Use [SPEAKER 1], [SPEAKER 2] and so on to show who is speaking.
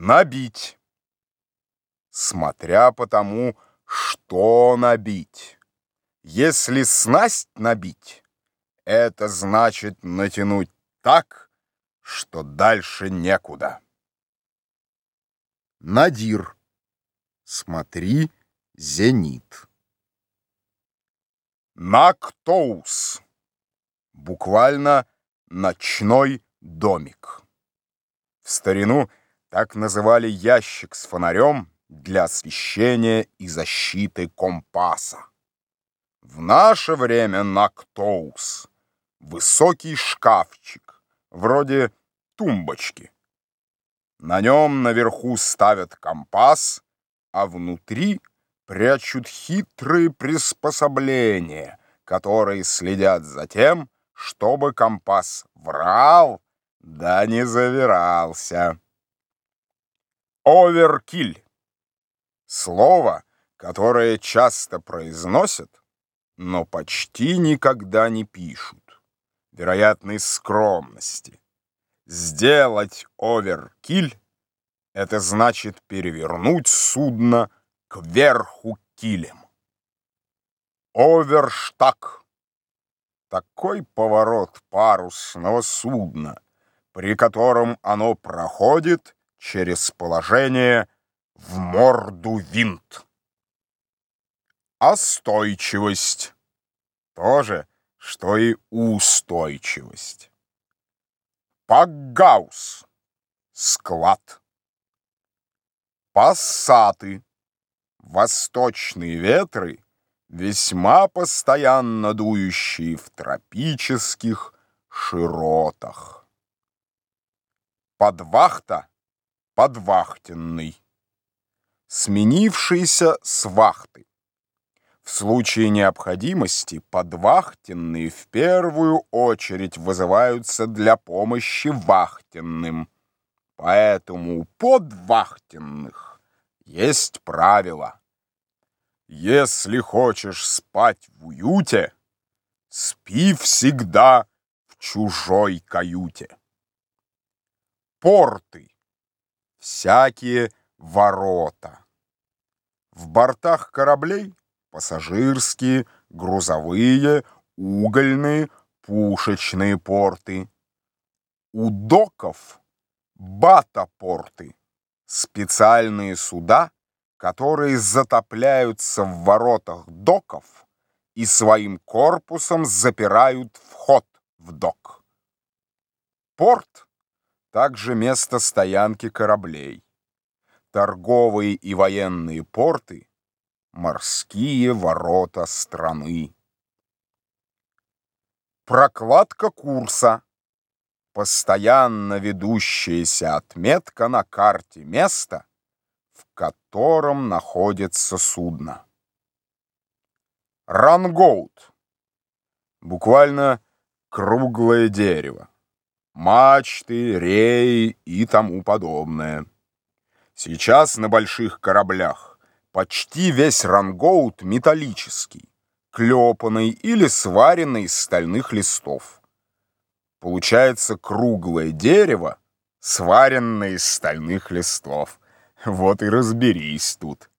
[SPEAKER 1] Набить. Смотря по тому, что набить. Если снасть набить, это значит натянуть так, что дальше некуда. Надир. Смотри, зенит. Нактоус. Буквально ночной домик. В старину так называли ящик с фонарем для освещения и защиты компаса. В наше время Нактоус — высокий шкафчик, вроде тумбочки. На нем наверху ставят компас, а внутри прячут хитрые приспособления, которые следят за тем, чтобы компас врал, да не завирался. Оверкиль. Слово, которое часто произносят, но почти никогда не пишут. Вероятно, из скромности. Сделать оверкиль — это значит перевернуть судно кверху килем. Оверштаг. Такой поворот парусного судна, при котором оно проходит через положение в морду винт. Остойчивость. То же, что и устойчивость. Пакгаус. Склад. Пассаты. Восточные ветры, весьма постоянно дующие в тропических широтах. Подвахта подвахтенный, сменившийся с вахты. В случае необходимости подвахтенные в первую очередь вызываются для помощи вахтенным. Поэтому у подвахтенных есть правило. Если хочешь спать в уюте, спи всегда в чужой каюте. Порты всякие ворота. В бортах кораблей пассажирские, грузовые, угольные, пушечные порты. У доков батапорты, специальные суда, которые затопляются в воротах доков и своим корпусом запирают вход в док. Порт также место стоянки кораблей. Торговые и военные порты — морские ворота страны. Прокладка курса — постоянно ведущаяся отметка на карте места, в котором находится судно. Рангоут — буквально круглое дерево мачты, реи и тому подобное. Сейчас на больших кораблях почти весь рангоут металлический, клепанный или сваренный из стальных листов. Получается круглое дерево, сваренное из стальных листов. Вот и разберись тут.